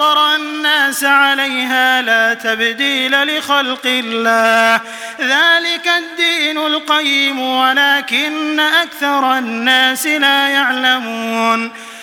وَأَمْطَرَ النَّاسَ عَلَيْهَا لَا تَبْدِيلَ لِخَلْقِ اللَّهِ ذَلِكَ الدِّينُ الْقَيِّمُ وَلَكِنَّ أَكْثَرَ النَّاسِ لَا يَعْلَمُونَ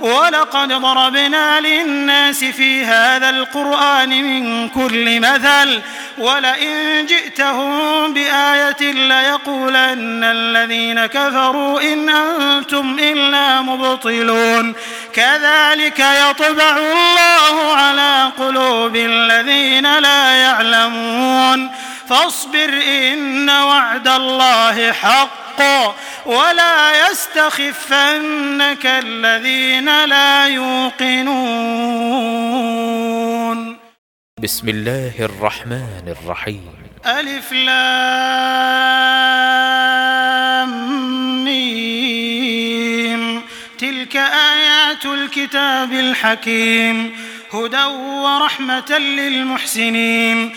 وَلَقَدْ ضَرَبْنَا لِلنَّاسِ فِي هَذَا الْقُرْآنِ مِنْ كُلِّ مَثَلٍ وَلَئِنْ جِئْتَهُمْ بِآيَةٍ لَيَقُولَنَّ الَّذِينَ كَفَرُوا إِنْ أَنْتُمْ إِلَّا مُبْطِلُونَ. كَذَلِكَ يَطْبَعُ اللَّهُ عَلَى قُلُوبِ الَّذِينَ لَا يَعْلَمُونَ. فاصبر إن وعد الله حق ولا يستخفنك الذين لا يوقنون. بسم الله الرحمن الرحيم. ألف لام ميم. تلك آيات الكتاب الحكيم. هدى ورحمة للمحسنين.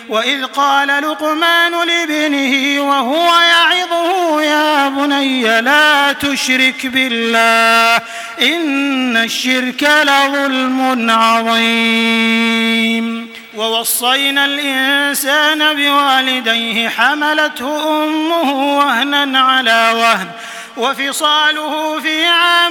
وَإِذْ قَالَ لُقْمَانُ لِابْنِهِ وَهُوَ يَعِظُهُ يَا بُنَيَّ لَا تُشْرِكْ بِاللَّهِ إِنَّ الشِّرْكَ لَظُلْمٌ عَظِيمٌ ووصينا الإنسان بوالديه حملته أمه وهنا على وهن وفصاله في عام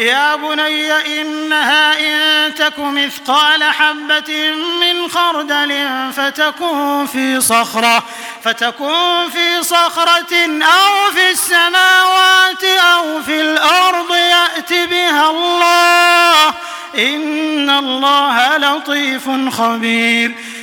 يا بني إنها إن تك مثقال حبة من خردل فتكون في صخرة فتكون في صخرة أو في السماوات أو في الأرض يأت بها الله. إن الله لطيف خبير.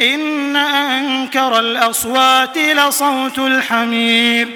إن أنكر الأصوات لصوت الحمير